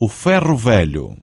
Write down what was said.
o ferro velho.